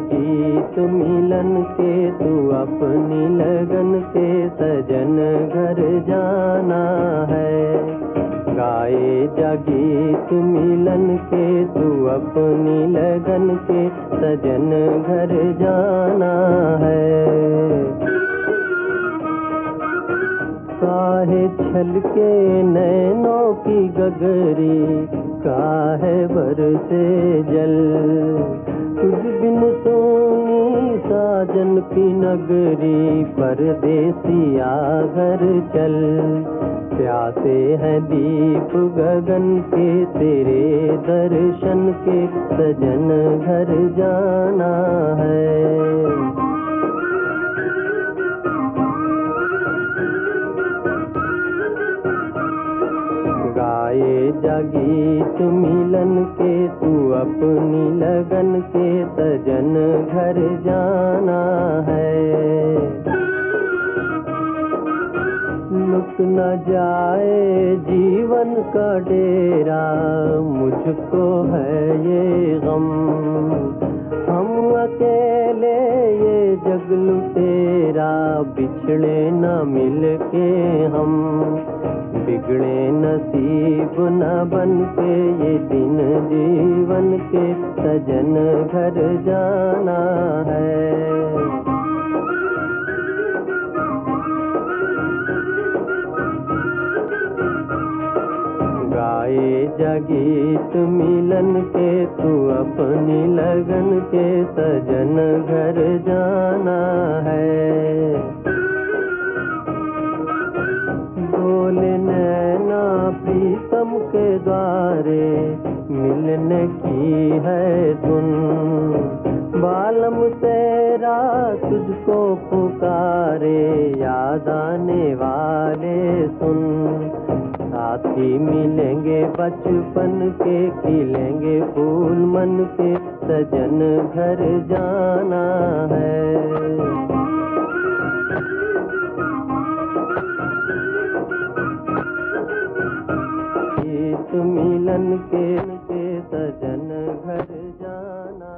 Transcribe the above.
गीत मिलन के, तू अपनी लगन से सजन घर जाना है। गाए जगीत मिलन के, तू अपनी लगन के सजन घर जाना है। काहे छल के नैनों की गगरी का काहे बरसे जल। तुझ बिन सोनी साजन की नगरी पर परदेसिया घर चल। प्यासे हैं दीप गगन के तेरे दर्शन के सजन घर जाना है। गाए जागीत मिलन के, तू अपनी लगन के सजन घर जाना है। लुक न जाए जीवन का डेरा, मुझको है ये गम। बिछड़े न मिल के हम, बिगड़े नसीब न बन के ये दिन जीवन के सजन घर जाना है। गाए जगीत मिलन के, तू अपनी लगन के सजन घर जाना है। बोले, नैना प्रीतम के द्वारे मिलने की है धुन। बालम तेरा तुझको पुकारे, याद आने वाले सुन। साथी मिलेंगे, बचपन के खिलेंगे फूल, मन के सजन घर जाना है। मिलन के सजन घर जाना